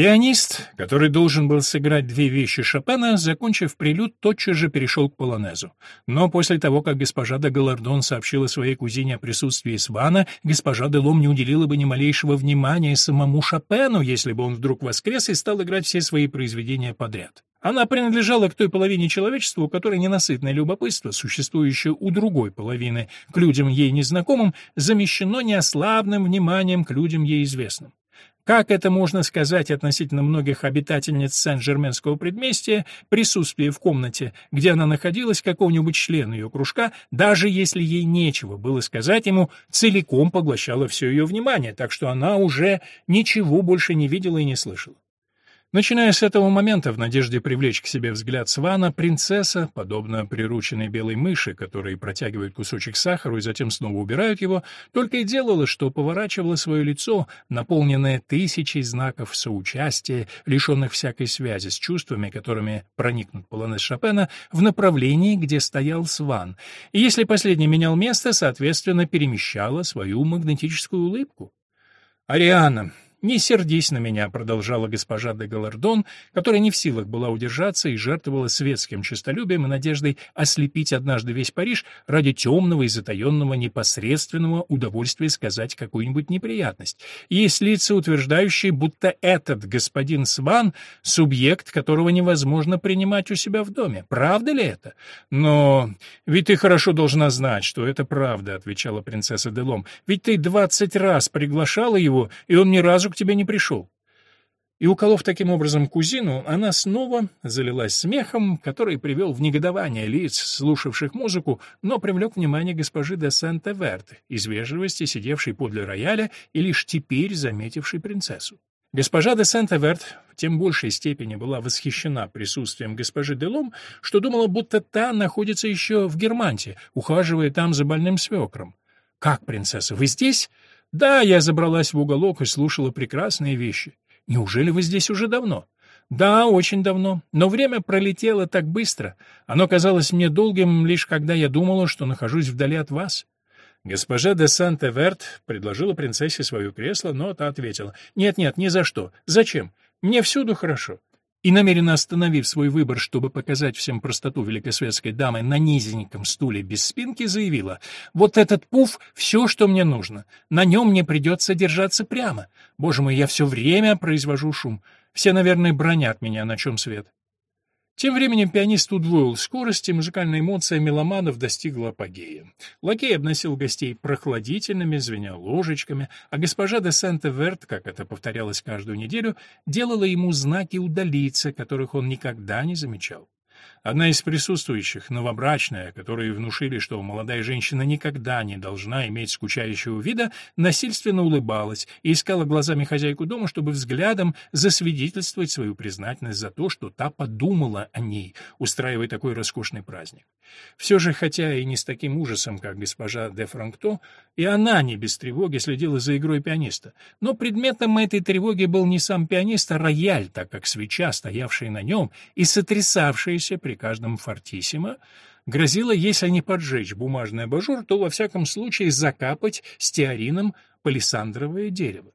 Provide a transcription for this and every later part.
Пианист, который должен был сыграть две вещи Шопена, закончив прелюд, тотчас же перешел к полонезу. Но после того, как госпожа де Галардон сообщила своей кузине о присутствии Свана, госпожа де Лом не уделила бы ни малейшего внимания самому Шопену, если бы он вдруг воскрес и стал играть все свои произведения подряд. Она принадлежала к той половине человечества, у которой ненасытное любопытство, существующее у другой половины, к людям ей незнакомым, замещено неослабным вниманием к людям ей известным. Как это можно сказать относительно многих обитательниц Сен-Жерменского предместья, присутствие в комнате, где она находилась, какого-нибудь члена ее кружка, даже если ей нечего было сказать ему, целиком поглощало все ее внимание, так что она уже ничего больше не видела и не слышала. Начиная с этого момента, в надежде привлечь к себе взгляд Свана, принцесса, подобно прирученной белой мыши, которой протягивают кусочек сахара и затем снова убирают его, только и делала, что поворачивала свое лицо, наполненное тысячей знаков соучастия, лишенных всякой связи с чувствами, которыми проникнут полонез Шопена, в направлении, где стоял Сван, и если последний менял место, соответственно, перемещала свою магнетическую улыбку. «Ариана, «Не сердись на меня», — продолжала госпожа де Галардон, которая не в силах была удержаться и жертвовала светским честолюбием и надеждой ослепить однажды весь Париж ради темного и затаенного непосредственного удовольствия сказать какую-нибудь неприятность. Есть лица, утверждающие, будто этот господин Сван — субъект, которого невозможно принимать у себя в доме. Правда ли это? Но ведь ты хорошо должна знать, что это правда, — отвечала принцесса Делом. Ведь ты двадцать раз приглашала его, и он ни разу к тебе не пришел. И уколов таким образом кузину, она снова залилась смехом, который привел в негодование лиц, слушавших музыку, но привлек внимание госпожи де Санта-Верт, из вежливости сидевшей подле рояля и лишь теперь заметившей принцессу. Госпожа де Санта-Верт в тем большей степени была восхищена присутствием госпожи де Лом, что думала, будто та находится еще в Германте, ухаживая там за больным свекром. «Как, принцесса, вы здесь?» Да, я забралась в уголок и слушала прекрасные вещи. Неужели вы здесь уже давно? Да, очень давно. Но время пролетело так быстро. Оно казалось мне долгим, лишь когда я думала, что нахожусь вдали от вас. Госпожа де Санте-Верт предложила принцессе свое кресло, но та ответила. «Нет-нет, ни за что. Зачем? Мне всюду хорошо и, намеренно остановив свой выбор, чтобы показать всем простоту великосветской дамы на низеньком стуле без спинки, заявила, «Вот этот пуф — все, что мне нужно. На нем мне придется держаться прямо. Боже мой, я все время произвожу шум. Все, наверное, бронят меня, на чем свет». Тем временем пианист удвоил скорость, и музыкальная эмоция меломанов достигла апогея. Лакей обносил гостей прохладительными, звеня ложечками, а госпожа де Санте-Верт, как это повторялось каждую неделю, делала ему знаки удалиться, которых он никогда не замечал. Одна из присутствующих, новобрачная, которые внушили, что молодая женщина никогда не должна иметь скучающего вида, насильственно улыбалась и искала глазами хозяйку дома, чтобы взглядом засвидетельствовать свою признательность за то, что та подумала о ней, устраивая такой роскошный праздник. Все же, хотя и не с таким ужасом, как госпожа де Франкто, и она не без тревоги следила за игрой пианиста. Но предметом этой тревоги был не сам пианист, а рояль, так как свеча, стоявшая на нем и сотрясавшаяся при каждом фортиссимо, грозила, если не поджечь бумажный абажур, то во всяком случае закапать стеарином палисандровое дерево.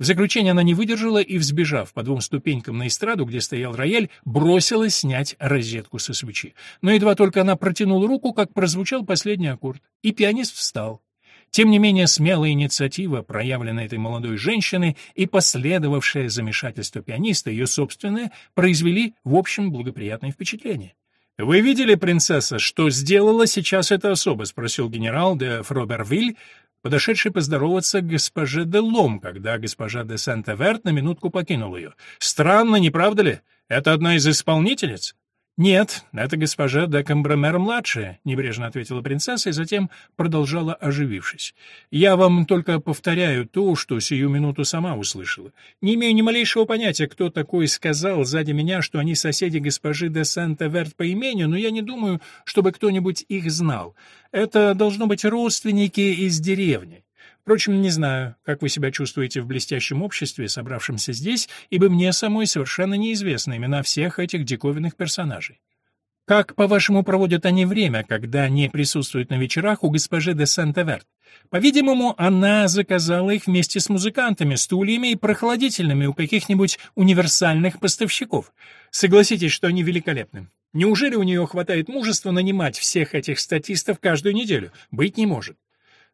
В заключение она не выдержала и, взбежав по двум ступенькам на эстраду, где стоял рояль, бросилась снять розетку со свечи. Но едва только она протянула руку, как прозвучал последний аккорд, и пианист встал. Тем не менее, смелая инициатива, проявленная этой молодой женщиной, и последовавшее замешательство пианиста, ее собственное, произвели, в общем, благоприятное впечатление. «Вы видели, принцесса, что сделала сейчас эта особа?» — спросил генерал де Фробервиль, подошедший поздороваться к госпоже де Лом, когда госпожа де Сент-Эверт на минутку покинул ее. «Странно, не правда ли? Это одна из исполнительниц?» «Нет, это госпожа де Камбромер-младшая», — небрежно ответила принцесса и затем продолжала, оживившись. «Я вам только повторяю то, что сию минуту сама услышала. Не имею ни малейшего понятия, кто такой сказал сзади меня, что они соседи госпожи де Санта-Верт по имени, но я не думаю, чтобы кто-нибудь их знал. Это должно быть родственники из деревни. Впрочем, не знаю, как вы себя чувствуете в блестящем обществе, собравшемся здесь, ибо мне самой совершенно неизвестны имена всех этих диковинных персонажей. Как, по-вашему, проводят они время, когда не присутствуют на вечерах у госпожи де Санта-Верт? По-видимому, она заказала их вместе с музыкантами, стульями и прохладительными у каких-нибудь универсальных поставщиков. Согласитесь, что они великолепны. Неужели у нее хватает мужества нанимать всех этих статистов каждую неделю? Быть не может.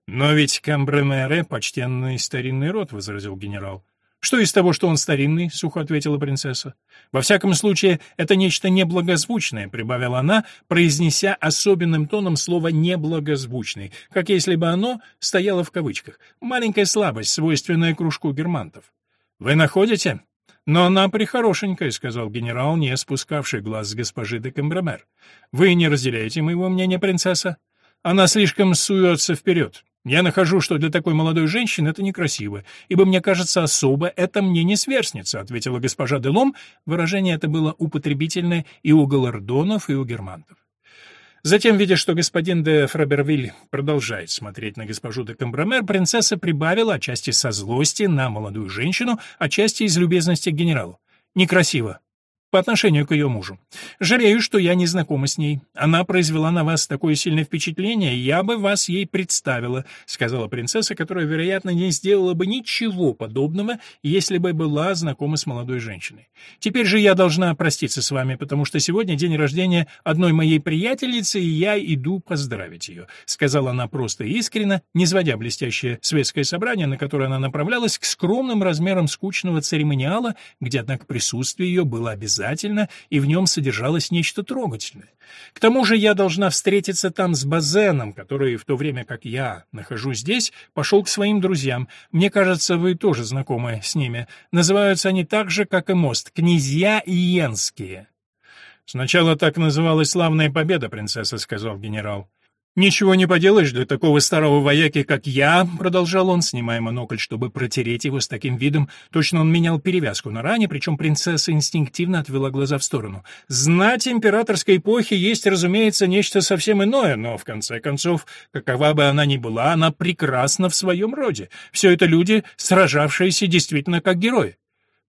«Но ведь Камбремере — почтенный старинный род», — возразил генерал. «Что из того, что он старинный?» — сухо ответила принцесса. «Во всяком случае, это нечто неблагозвучное», — прибавила она, произнеся особенным тоном слово «неблагозвучный», как если бы оно стояло в кавычках. Маленькая слабость, свойственная кружку германтов. «Вы находите?» «Но она прихорошенькая», — сказал генерал, не спускавший глаз с госпожи де Камбремер. «Вы не разделяете моего мнения, принцесса? Она слишком суется вперед. Я нахожу, что для такой молодой женщины это некрасиво, ибо мне кажется, особо это мне не сверстница, ответила госпожа Делом. Выражение это было употребительное и у галардонов, и у германтов. Затем, видя, что господин де Фрабервиль продолжает смотреть на госпожу де Камбромер, принцесса прибавила, отчасти со злости, на молодую женщину, отчасти из любезности к генералу. «Некрасиво по отношению к ее мужу. Жалею, что я не знакома с ней. Она произвела на вас такое сильное впечатление, я бы вас ей представила», — сказала принцесса, которая, вероятно, не сделала бы ничего подобного, если бы была знакома с молодой женщиной. «Теперь же я должна проститься с вами, потому что сегодня день рождения одной моей приятельницы, и я иду поздравить ее», — сказала она просто и искренно, не сводя блестящее светское собрание, на которое она направлялась, к скромным размерам скучного церемониала, где, однако, присутствие ее было обязательно обязательно, и в нем содержалось нечто трогательное. К тому же я должна встретиться там с Базеном, который в то время, как я нахожусь здесь, пошел к своим друзьям. Мне кажется, вы тоже знакомы с ними. Называются они так же, как и мост, князья Иенские. «Сначала так называлась славная победа, принцесса», — сказал генерал. «Ничего не поделаешь для такого старого вояки, как я», — продолжал он, снимая монокль, чтобы протереть его с таким видом. Точно он менял перевязку на ране, причем принцесса инстинктивно отвела глаза в сторону. «Знать императорской эпохи есть, разумеется, нечто совсем иное, но, в конце концов, какова бы она ни была, она прекрасна в своем роде. Все это люди, сражавшиеся действительно как герои».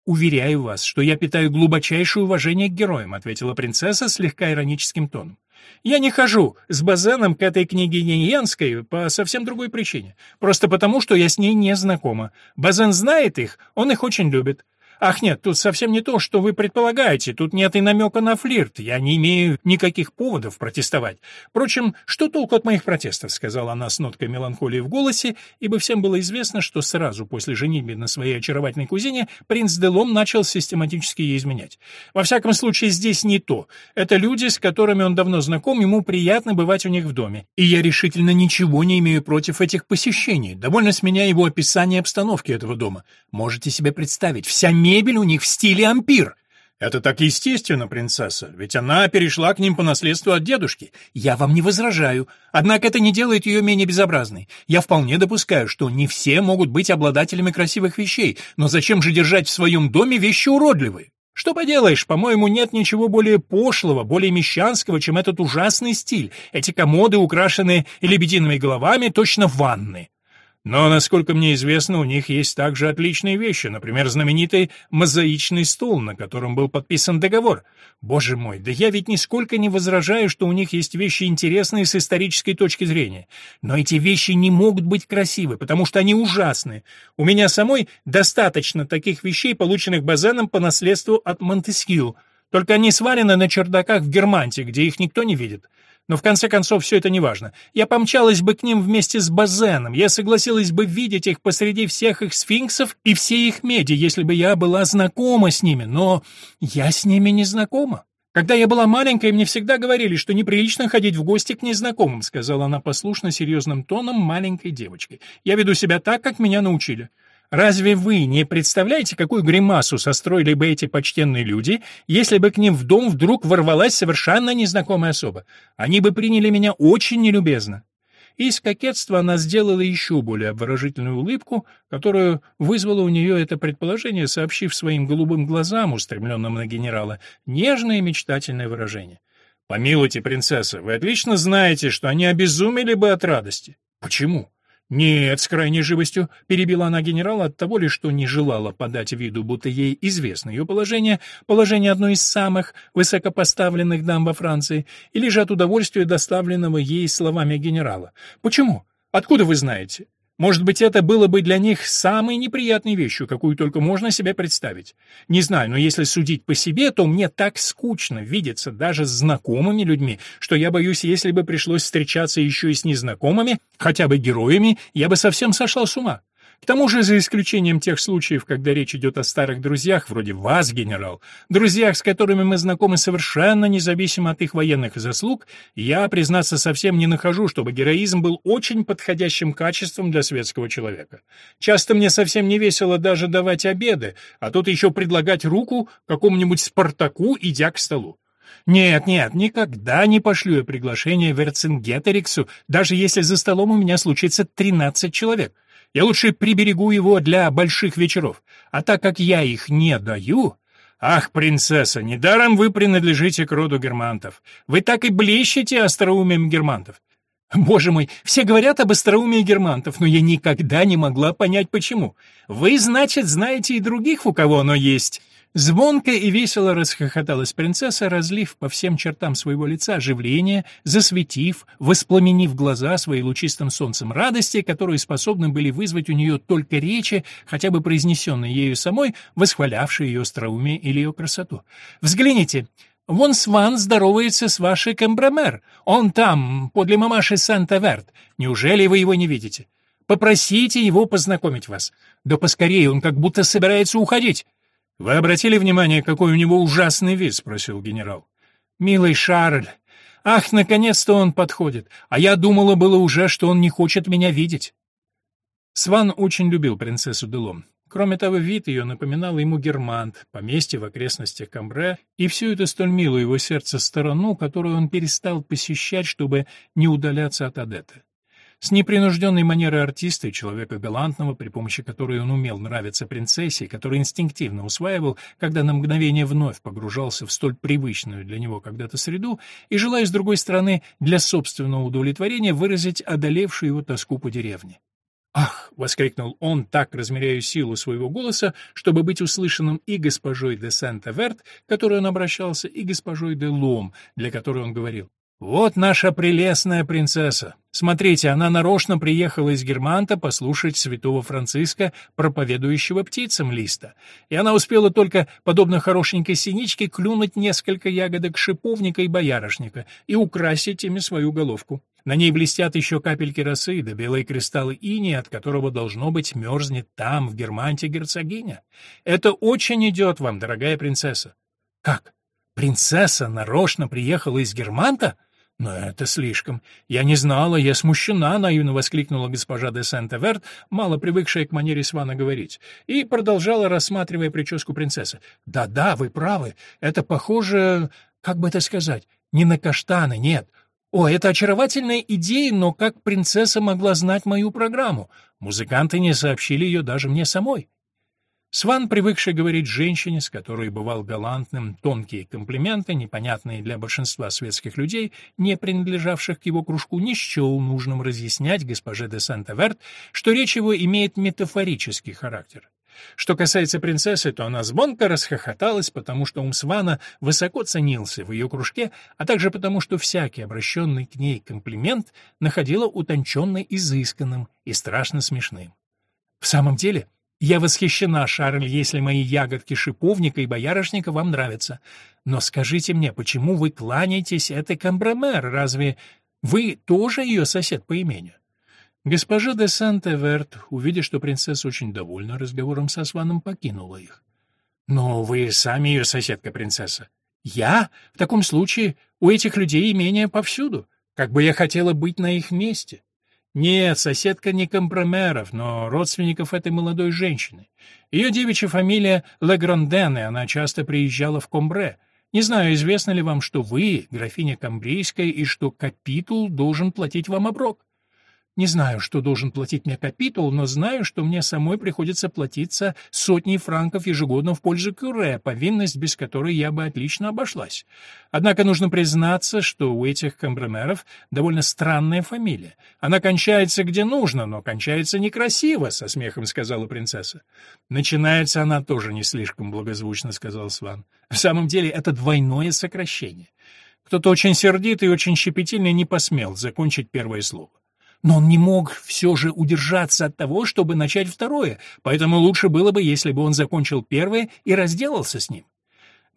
«Уверяю вас, что я питаю глубочайшее уважение к героям», — ответила принцесса слегка ироническим тоном. Я не хожу с Базеном к этой княгине Янской по совсем другой причине. Просто потому, что я с ней не знакома. Базен знает их, он их очень любит. Ах нет, тут совсем не то, что вы предполагаете, тут нет и намека на флирт, я не имею никаких поводов протестовать. Впрочем, что толку от моих протестов, сказала она с ноткой меланхолии в голосе, ибо всем было известно, что сразу после женитьбы на своей очаровательной кузине принц Делом начал систематически ей изменять. Во всяком случае, здесь не то. Это люди, с которыми он давно знаком, ему приятно бывать у них в доме. И я решительно ничего не имею против этих посещений. Довольно с меня его описание обстановки этого дома. Можете себе представить, вся мебель у них в стиле ампир. Это так естественно, принцесса, ведь она перешла к ним по наследству от дедушки. Я вам не возражаю, однако это не делает ее менее безобразной. Я вполне допускаю, что не все могут быть обладателями красивых вещей, но зачем же держать в своем доме вещи уродливые? Что поделаешь, по-моему, нет ничего более пошлого, более мещанского, чем этот ужасный стиль. Эти комоды, украшенные лебедиными головами, точно ванны. Но, насколько мне известно, у них есть также отличные вещи, например, знаменитый мозаичный стол, на котором был подписан договор. Боже мой, да я ведь нисколько не возражаю, что у них есть вещи интересные с исторической точки зрения. Но эти вещи не могут быть красивы, потому что они ужасны. У меня самой достаточно таких вещей, полученных Базеном по наследству от Монтескью. Только они свалены на чердаках в Германте, где их никто не видит. Но в конце концов все это неважно. Я помчалась бы к ним вместе с Базеном, я согласилась бы видеть их посреди всех их сфинксов и всей их меди, если бы я была знакома с ними, но я с ними не знакома. Когда я была маленькой, мне всегда говорили, что неприлично ходить в гости к незнакомым, сказала она послушно серьезным тоном маленькой девочкой. Я веду себя так, как меня научили. Разве вы не представляете, какую гримасу состроили бы эти почтенные люди, если бы к ним в дом вдруг ворвалась совершенно незнакомая особа? Они бы приняли меня очень нелюбезно. Из кокетства она сделала еще более обворожительную улыбку, которую вызвало у нее это предположение, сообщив своим голубым глазам, устремленным на генерала, нежное и мечтательное выражение. «Помилуйте, принцесса, вы отлично знаете, что они обезумели бы от радости. Почему?» «Нет», — с крайней живостью перебила она генерала от того ли, что не желала подать виду, будто ей известно ее положение, положение одной из самых высокопоставленных дам во Франции, или же от удовольствия, доставленного ей словами генерала. «Почему? Откуда вы знаете? Может быть, это было бы для них самой неприятной вещью, какую только можно себе представить. Не знаю, но если судить по себе, то мне так скучно видеться даже с знакомыми людьми, что я боюсь, если бы пришлось встречаться еще и с незнакомыми, хотя бы героями, я бы совсем сошла с ума. К тому же, за исключением тех случаев, когда речь идет о старых друзьях, вроде вас, генерал, друзьях, с которыми мы знакомы совершенно независимо от их военных заслуг, я, признаться, совсем не нахожу, чтобы героизм был очень подходящим качеством для светского человека. Часто мне совсем не весело даже давать обеды, а тут еще предлагать руку какому-нибудь Спартаку, идя к столу. Нет, нет, никогда не пошлю я приглашение Верцингеториксу, даже если за столом у меня случится 13 человек. Я лучше приберегу его для больших вечеров. А так как я их не даю... Ах, принцесса, недаром вы принадлежите к роду германтов. Вы так и блещете остроумием германтов. Боже мой, все говорят об остроумии германтов, но я никогда не могла понять, почему. Вы, значит, знаете и других, у кого оно есть. Звонко и весело расхохоталась принцесса, разлив по всем чертам своего лица оживление, засветив, воспламенив глаза своей лучистым солнцем радости, которые способны были вызвать у нее только речи, хотя бы произнесенные ею самой, восхвалявшие ее остроумие или ее красоту. «Взгляните, Вон Сван здоровается с вашей Камбрамер. Он там, подле мамаши Санта-Верт. Неужели вы его не видите? Попросите его познакомить вас. Да поскорее, он как будто собирается уходить. «Вы обратили внимание, какой у него ужасный вид?» — спросил генерал. «Милый Шарль! Ах, наконец-то он подходит! А я думала было уже, что он не хочет меня видеть!» Сван очень любил принцессу Делом. Кроме того, вид ее напоминал ему Германт, поместье в окрестностях Камбре, и всю эту столь милую его сердце сторону, которую он перестал посещать, чтобы не удаляться от Адеты. С непринужденной манерой артиста и человека галантного, при помощи которой он умел нравиться принцессе, который инстинктивно усваивал, когда на мгновение вновь погружался в столь привычную для него когда-то среду, и желая, с другой стороны, для собственного удовлетворения выразить одолевшую его тоску по деревне. «Ах!» — воскликнул он, так размеряя силу своего голоса, чтобы быть услышанным и госпожой де Сент-Эверт, к которой он обращался, и госпожой де Лом, для которой он говорил. «Вот наша прелестная принцесса. Смотрите, она нарочно приехала из Германта послушать святого Франциска, проповедующего птицам листа. И она успела только, подобно хорошенькой синичке, клюнуть несколько ягодок шиповника и боярышника и украсить ими свою головку. На ней блестят еще капельки росы, да белые кристаллы ини, от которого, должно быть, мерзнет там, в Германте, герцогиня. Это очень идет вам, дорогая принцесса. Как? Принцесса нарочно приехала из Германта? «Но это слишком. Я не знала, я смущена», — наивно воскликнула госпожа де Сент-Эверт, мало привыкшая к манере Свана говорить, и продолжала, рассматривая прическу принцессы. «Да-да, вы правы. Это похоже... Как бы это сказать? Не на каштаны, нет. О, это очаровательная идея, но как принцесса могла знать мою программу? Музыканты не сообщили ее даже мне самой». Сван, привыкший говорить женщине, с которой бывал галантным, тонкие комплименты, непонятные для большинства светских людей, не принадлежавших к его кружку, не счел нужным разъяснять госпоже де Санта-Верт, что речь его имеет метафорический характер. Что касается принцессы, то она звонко расхохоталась, потому что ум Свана высоко ценился в ее кружке, а также потому, что всякий обращенный к ней комплимент находила утонченно изысканным и страшно смешным. В самом деле, я восхищена, Шарль, если мои ягодки шиповника и боярышника вам нравятся. Но скажите мне, почему вы кланяетесь этой Камбрамер? Разве вы тоже ее сосед по имению? Госпожа де Санте-Верт, увидя, что принцесса очень довольна разговором со Сваном, покинула их. «Но вы сами ее соседка, принцесса». «Я? В таком случае у этих людей имение повсюду. Как бы я хотела быть на их месте». Нет, соседка не компромеров, но родственников этой молодой женщины. Ее девичья фамилия Легранден, и она часто приезжала в Комбре. Не знаю, известно ли вам, что вы, графиня Камбрийская, и что капитул должен платить вам оброк. Не знаю, что должен платить мне капитул, но знаю, что мне самой приходится платиться сотни франков ежегодно в пользу Кюре, повинность, без которой я бы отлично обошлась. Однако нужно признаться, что у этих камбремеров довольно странная фамилия. Она кончается где нужно, но кончается некрасиво, — со смехом сказала принцесса. Начинается она тоже не слишком благозвучно, — сказал Сван. В самом деле это двойное сокращение. Кто-то очень сердитый и очень щепетильный не посмел закончить первое слово. Но он не мог все же удержаться от того, чтобы начать второе, поэтому лучше было бы, если бы он закончил первое и разделался с ним.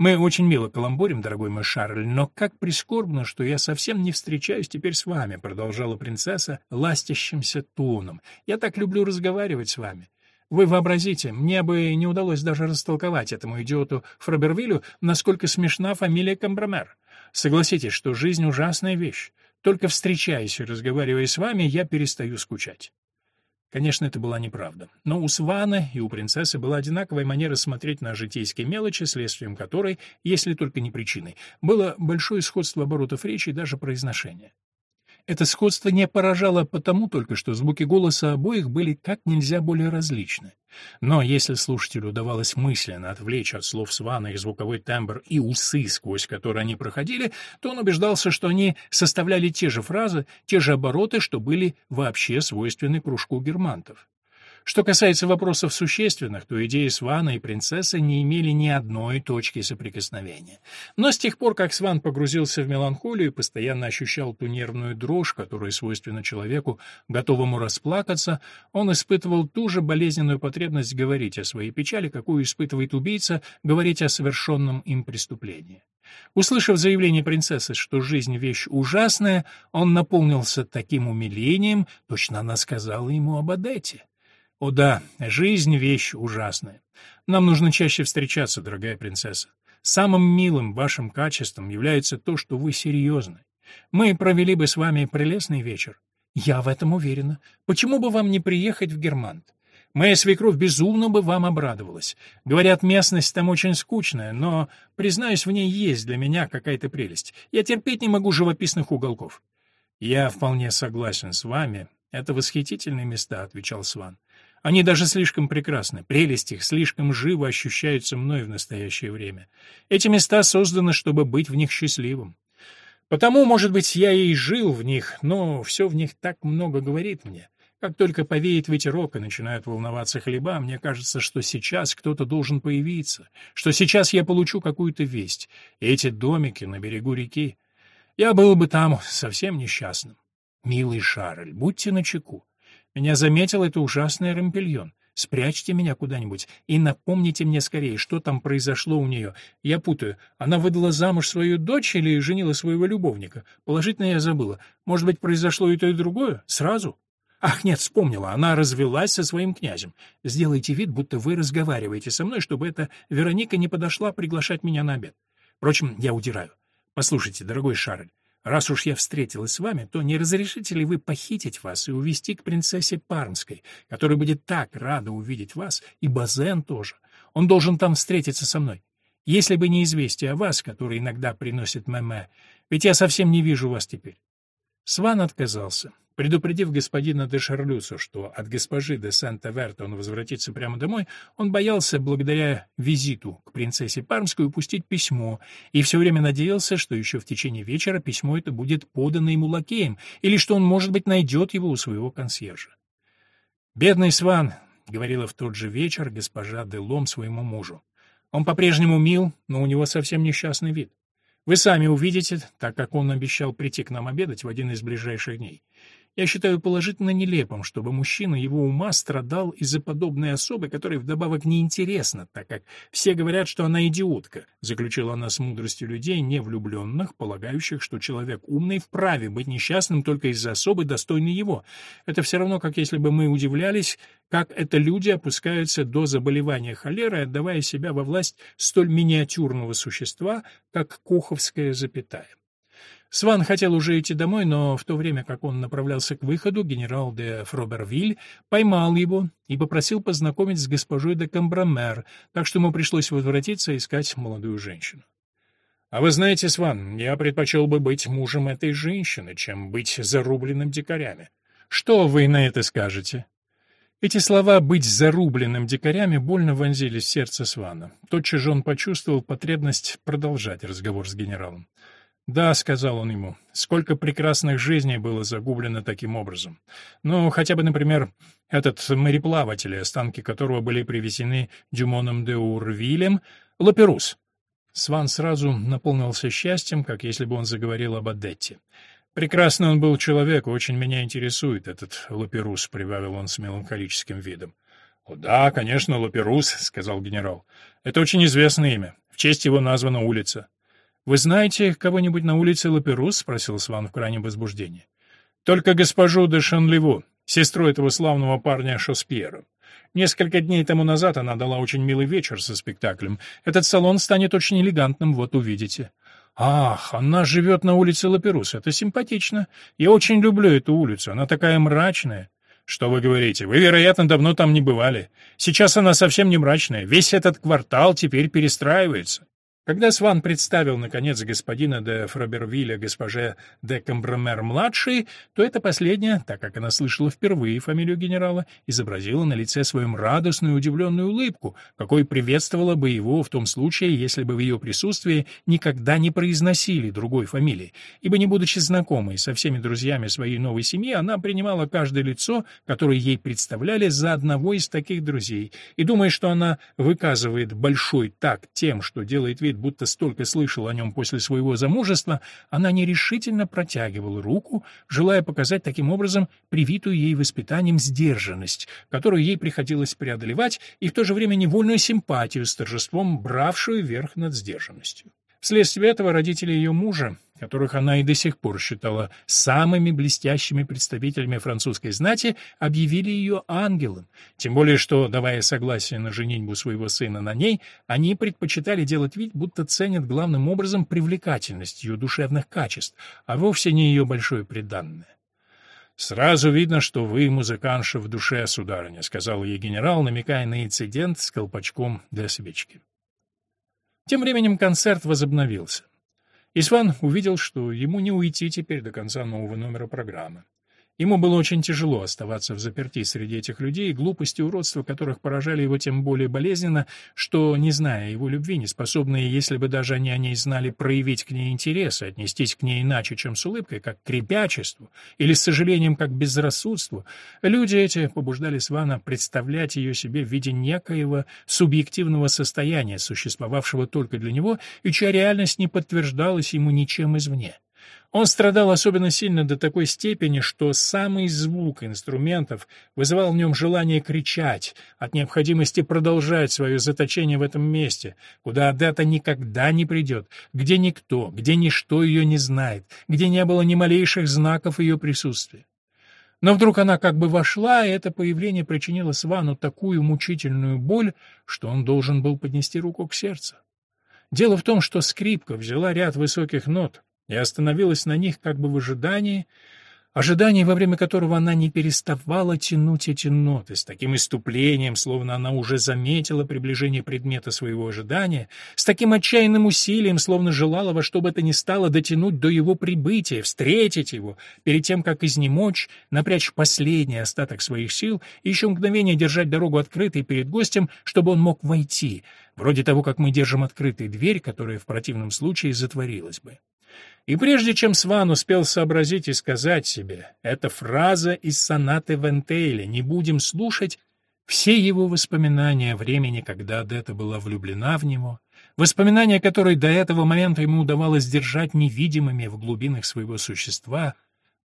Мы очень мило каламбурим, дорогой мой Шарль, но как прискорбно, что я совсем не встречаюсь теперь с вами, продолжала принцесса ластящимся тоном. Я так люблю разговаривать с вами. Вы вообразите, мне бы не удалось даже растолковать этому идиоту Фробервилю, насколько смешна фамилия Камбромер. Согласитесь, что жизнь ужасная вещь. Только встречаясь и разговаривая с вами, я перестаю скучать. Конечно, это была неправда. Но у Свана и у принцессы была одинаковая манера смотреть на житейские мелочи, следствием которой, если только не причиной, было большое сходство оборотов речи и даже произношения. Это сходство не поражало потому только, что звуки голоса обоих были как нельзя более различны. Но если слушателю удавалось мысленно отвлечь от слов Свана их звуковой тембр и усы, сквозь которые они проходили, то он убеждался, что они составляли те же фразы, те же обороты, что были вообще свойственны кружку германтов. Что касается вопросов существенных, то идеи Свана и принцессы не имели ни одной точки соприкосновения. Но с тех пор, как Сван погрузился в меланхолию и постоянно ощущал ту нервную дрожь, которая свойственна человеку, готовому расплакаться, он испытывал ту же болезненную потребность говорить о своей печали, какую испытывает убийца, говорить о совершенном им преступлении. Услышав заявление принцессы, что жизнь — вещь ужасная, он наполнился таким умилением, точно она сказала ему об Адете. О да, жизнь — вещь ужасная. Нам нужно чаще встречаться, дорогая принцесса. Самым милым вашим качеством является то, что вы серьезны. Мы провели бы с вами прелестный вечер. Я в этом уверена. Почему бы вам не приехать в Германт? Моя свекровь безумно бы вам обрадовалась. Говорят, местность там очень скучная, но, признаюсь, в ней есть для меня какая-то прелесть. Я терпеть не могу живописных уголков. Я вполне согласен с вами. Это восхитительные места, отвечал Сван. Они даже слишком прекрасны, прелесть их слишком живо ощущаются мной в настоящее время. Эти места созданы, чтобы быть в них счастливым. Потому, может быть, я и жил в них, но все в них так много говорит мне. Как только повеет ветерок и начинают волноваться хлеба, мне кажется, что сейчас кто-то должен появиться, что сейчас я получу какую-то весть. Эти домики на берегу реки. Я был бы там совсем несчастным. Милый Шарль, будьте начеку. Меня заметил это ужасный рампельон. Спрячьте меня куда-нибудь и напомните мне скорее, что там произошло у нее. Я путаю. Она выдала замуж свою дочь или женила своего любовника? Положительно я забыла. Может быть, произошло и то, и другое? Сразу? Ах, нет, вспомнила. Она развелась со своим князем. Сделайте вид, будто вы разговариваете со мной, чтобы эта Вероника не подошла приглашать меня на обед. Впрочем, я удираю. Послушайте, дорогой Шарль, Раз уж я встретилась с вами, то не разрешите ли вы похитить вас и увезти к принцессе Парнской, которая будет так рада увидеть вас, и Базен тоже. Он должен там встретиться со мной. Если бы не известие о вас, которое иногда приносит Мэмэ, ведь я совсем не вижу вас теперь. Сван отказался. Предупредив господина де Шарлюса, что от госпожи де Санта-Верта он возвратится прямо домой, он боялся, благодаря визиту к принцессе Пармской, упустить письмо, и все время надеялся, что еще в течение вечера письмо это будет подано ему лакеем, или что он, может быть, найдет его у своего консьержа. «Бедный Сван», — говорила в тот же вечер госпожа де Лом своему мужу, — «он по-прежнему мил, но у него совсем несчастный вид. Вы сами увидите, так как он обещал прийти к нам обедать в один из ближайших дней. Я считаю положительно нелепым, чтобы мужчина его ума страдал из-за подобной особы, которой вдобавок неинтересно, так как все говорят, что она идиотка, заключила она с мудростью людей, не влюбленных, полагающих, что человек умный вправе быть несчастным только из-за особы, достойной его. Это все равно, как если бы мы удивлялись, как это люди опускаются до заболевания холеры, отдавая себя во власть столь миниатюрного существа, как куховская запятая. Сван хотел уже идти домой, но в то время, как он направлялся к выходу, генерал де Фробервиль поймал его и попросил познакомить с госпожой де Камбрамер, так что ему пришлось возвратиться и искать молодую женщину. «А вы знаете, Сван, я предпочел бы быть мужем этой женщины, чем быть зарубленным дикарями. Что вы на это скажете?» Эти слова «быть зарубленным дикарями» больно вонзились в сердце Свана. Тотчас же он почувствовал потребность продолжать разговор с генералом. «Да», — сказал он ему, — «сколько прекрасных жизней было загублено таким образом. Ну, хотя бы, например, этот мореплаватель, останки которого были привезены Дюмоном де Урвилем, Лаперус». Сван сразу наполнился счастьем, как если бы он заговорил об Адетте. Прекрасный он был человек, очень меня интересует этот Лаперус, прибавил он с меланхолическим видом. «О, да, конечно, Лаперус», — сказал генерал. «Это очень известное имя. В честь его названа улица». «Вы знаете кого-нибудь на улице Лаперус?» — спросил Сван в крайнем возбуждении. «Только госпожу де Шанлеву, сестру этого славного парня Шоспьера. Несколько дней тому назад она дала очень милый вечер со спектаклем. Этот салон станет очень элегантным, вот увидите». «Ах, она живет на улице Лаперус. Это симпатично. Я очень люблю эту улицу. Она такая мрачная». «Что вы говорите? Вы, вероятно, давно там не бывали. Сейчас она совсем не мрачная. Весь этот квартал теперь перестраивается. Когда Сван представил, наконец, господина де Фробервилля госпоже де Камбромер-младшей, то эта последняя, так как она слышала впервые фамилию генерала, изобразила на лице своем радостную удивленную улыбку, какой приветствовала бы его в том случае, если бы в ее присутствии никогда не произносили другой фамилии, ибо, не будучи знакомой со всеми друзьями своей новой семьи, она принимала каждое лицо, которое ей представляли, за одного из таких друзей, и, думая, что она выказывает большой такт тем, что делает вид, будто столько слышал о нем после своего замужества, она нерешительно протягивала руку, желая показать таким образом привитую ей воспитанием сдержанность, которую ей приходилось преодолевать, и в то же время невольную симпатию с торжеством, бравшую верх над сдержанностью. Вследствие этого родители ее мужа, которых она и до сих пор считала самыми блестящими представителями французской знати, объявили ее ангелом, тем более что, давая согласие на женитьбу своего сына на ней, они предпочитали делать вид, будто ценят главным образом привлекательность ее душевных качеств, а вовсе не ее большое преданное. «Сразу видно, что вы музыканша в душе, сударыня», — сказал ей генерал, намекая на инцидент с колпачком для свечки. Тем временем концерт возобновился. Исван увидел, что ему не уйти теперь до конца нового номера программы. Ему было очень тяжело оставаться в заперти среди этих людей, глупости и уродства которых поражали его тем более болезненно, что, не зная его любви, не способные, если бы даже они о ней знали, проявить к ней интерес и отнестись к ней иначе, чем с улыбкой, как к ребячеству, или с сожалением, как к безрассудству, люди эти побуждали Свана представлять ее себе в виде некоего субъективного состояния, существовавшего только для него, и чья реальность не подтверждалась ему ничем извне. Он страдал особенно сильно до такой степени, что самый звук инструментов вызывал в нем желание кричать от необходимости продолжать свое заточение в этом месте, куда Адетта никогда не придет, где никто, где ничто ее не знает, где не было ни малейших знаков ее присутствия. Но вдруг она как бы вошла, и это появление причинило Свану такую мучительную боль, что он должен был поднести руку к сердцу. Дело в том, что скрипка взяла ряд высоких нот, и остановилась на них как бы в ожидании, ожидании, во время которого она не переставала тянуть эти ноты с таким иступлением, словно она уже заметила приближение предмета своего ожидания, с таким отчаянным усилием, словно желала во что бы то ни стало дотянуть до его прибытия, встретить его, перед тем, как изнемочь, напрячь последний остаток своих сил и еще мгновение держать дорогу открытой перед гостем, чтобы он мог войти, вроде того, как мы держим открытой дверь, которая в противном случае затворилась бы. И прежде чем Сван успел сообразить и сказать себе, эта фраза из сонаты Вентейля «не будем слушать», все его воспоминания о времени, когда Адетта была влюблена в него, воспоминания, которые до этого момента ему удавалось держать невидимыми в глубинах своего существа,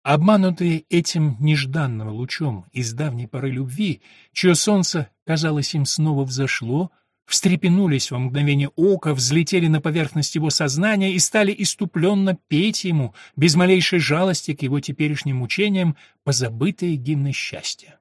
обманутые этим нежданным лучом из давней поры любви, чье солнце, казалось, им снова взошло — встрепенулись во мгновение ока, взлетели на поверхность его сознания и стали иступленно петь ему, без малейшей жалости к его теперешним мучениям, позабытые гимны счастья.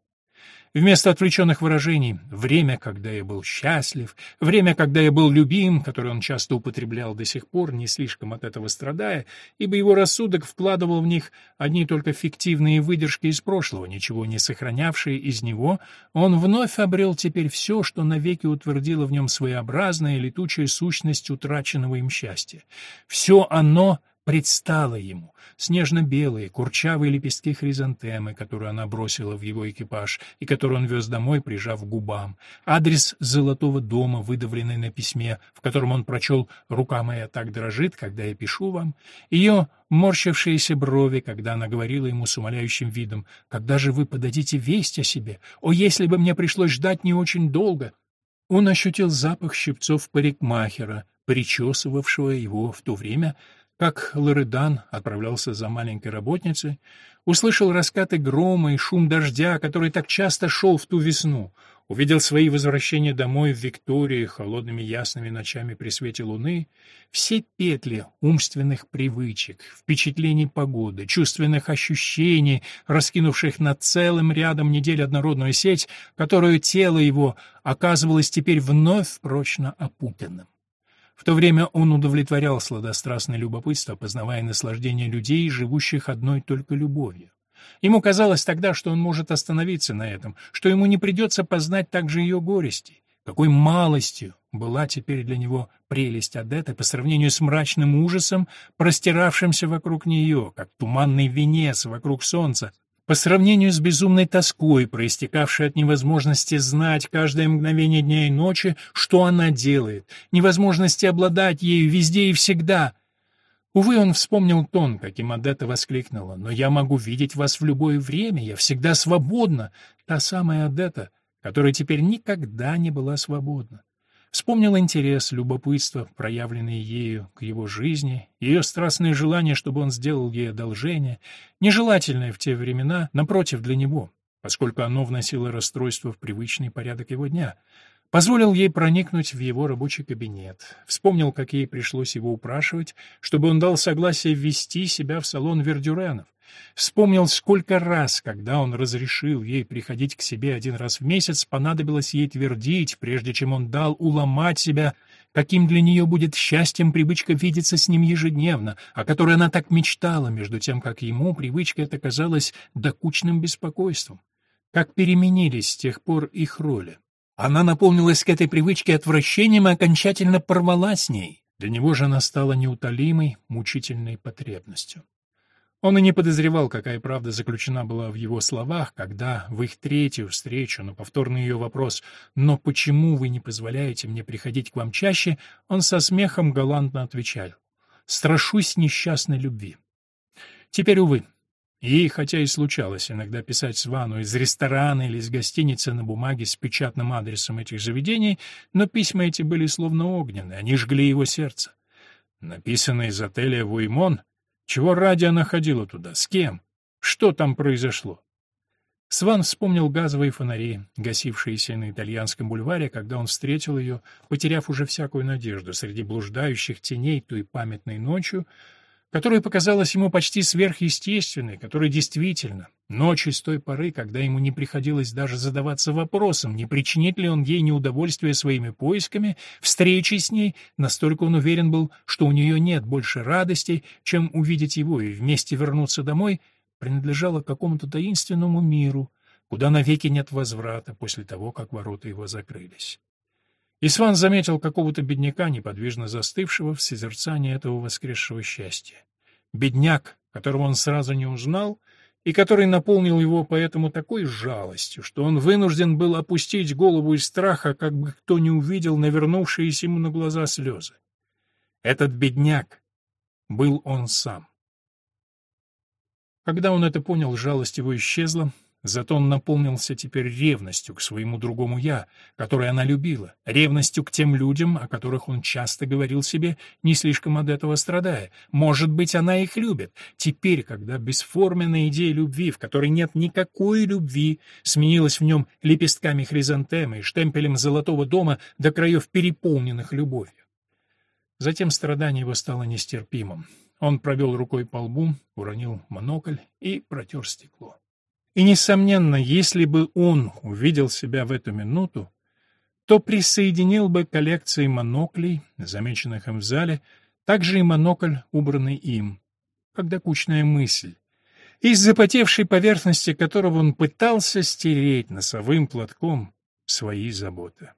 Вместо отвлеченных выражений «время, когда я был счастлив», «время, когда я был любим», которое он часто употреблял до сих пор, не слишком от этого страдая, ибо его рассудок вкладывал в них одни только фиктивные выдержки из прошлого, ничего не сохранявшие из него, он вновь обрел теперь все, что навеки утвердило в нем своеобразная летучая сущность утраченного им счастья. Все оно — предстала ему, снежно-белые, курчавые лепестки хризантемы, которую она бросила в его экипаж и которую он вез домой, прижав к губам, адрес золотого дома, выдавленный на письме, в котором он прочел «Рука моя так дрожит, когда я пишу вам», ее морщившиеся брови, когда она говорила ему с умоляющим видом «Когда же вы подадите весть о себе? О, если бы мне пришлось ждать не очень долго!» Он ощутил запах щипцов парикмахера, причесывавшего его в то время, как Лоредан отправлялся за маленькой работницей, услышал раскаты грома и шум дождя, который так часто шел в ту весну, увидел свои возвращения домой в Виктории холодными ясными ночами при свете луны, все петли умственных привычек, впечатлений погоды, чувственных ощущений, раскинувших над целым рядом недель однородную сеть, которую тело его оказывалось теперь вновь прочно опутанным. В то время он удовлетворял сладострастное любопытство, познавая наслаждение людей, живущих одной только любовью. Ему казалось тогда, что он может остановиться на этом, что ему не придется познать также ее горести. Какой малостью была теперь для него прелесть Адеты по сравнению с мрачным ужасом, простиравшимся вокруг нее, как туманный венец вокруг солнца, по сравнению с безумной тоской, проистекавшей от невозможности знать каждое мгновение дня и ночи, что она делает, невозможности обладать ею везде и всегда — Увы, он вспомнил тон, каким Адетта воскликнула. «Но я могу видеть вас в любое время, я всегда свободна!» Та самая Адетта, которая теперь никогда не была свободна. Вспомнил интерес, любопытство, проявленные ею к его жизни, ее страстное желание, чтобы он сделал ей одолжение, нежелательное в те времена, напротив, для него, поскольку оно вносило расстройство в привычный порядок его дня — Позволил ей проникнуть в его рабочий кабинет. Вспомнил, как ей пришлось его упрашивать, чтобы он дал согласие ввести себя в салон Вердюренов. Вспомнил, сколько раз, когда он разрешил ей приходить к себе один раз в месяц, понадобилось ей твердить, прежде чем он дал уломать себя, каким для нее будет счастьем привычка видеться с ним ежедневно, о которой она так мечтала, между тем, как ему привычка эта казалась докучным беспокойством. Как переменились с тех пор их роли. Она наполнилась к этой привычке отвращением и окончательно порвала с ней. Для него же она стала неутолимой, мучительной потребностью. Он и не подозревал, какая правда заключена была в его словах, когда в их третью встречу на повторный ее вопрос «Но почему вы не позволяете мне приходить к вам чаще?» он со смехом галантно отвечал «Страшусь несчастной любви». Теперь, увы, Ей, хотя и случалось иногда писать Свану из ресторана или из гостиницы на бумаге с печатным адресом этих заведений, но письма эти были словно огненные, они жгли его сердце. Написанное из отеля «Вуймон»? Чего ради она ходила туда? С кем? Что там произошло? Сван вспомнил газовые фонари, гасившиеся на итальянском бульваре, когда он встретил ее, потеряв уже всякую надежду среди блуждающих теней той памятной ночью, которая показалась ему почти сверхъестественной, которая действительно, ночью с той поры, когда ему не приходилось даже задаваться вопросом, не причинит ли он ей неудовольствия своими поисками, встречи с ней, настолько он уверен был, что у нее нет больше радости, чем увидеть его и вместе вернуться домой, принадлежала какому-то таинственному миру, куда навеки нет возврата после того, как ворота его закрылись. Исван заметил какого-то бедняка, неподвижно застывшего в созерцании этого воскресшего счастья. Бедняк, которого он сразу не узнал, и который наполнил его поэтому такой жалостью, что он вынужден был опустить голову из страха, как бы кто не увидел навернувшиеся ему на глаза слезы. Этот бедняк был он сам. Когда он это понял, жалость его исчезла, Зато он наполнился теперь ревностью к своему другому «я», которое она любила, ревностью к тем людям, о которых он часто говорил себе, не слишком от этого страдая. Может быть, она их любит. Теперь, когда бесформенная идея любви, в которой нет никакой любви, сменилась в нем лепестками хризантемы и штемпелем золотого дома до краев переполненных любовью. Затем страдание его стало нестерпимым. Он провел рукой по лбу, уронил монокль и протер стекло. И, несомненно, если бы он увидел себя в эту минуту, то присоединил бы коллекции моноклей, замеченных им в зале, также и монокль, убранный им, как докучная мысль, из запотевшей поверхности которого он пытался стереть носовым платком свои заботы.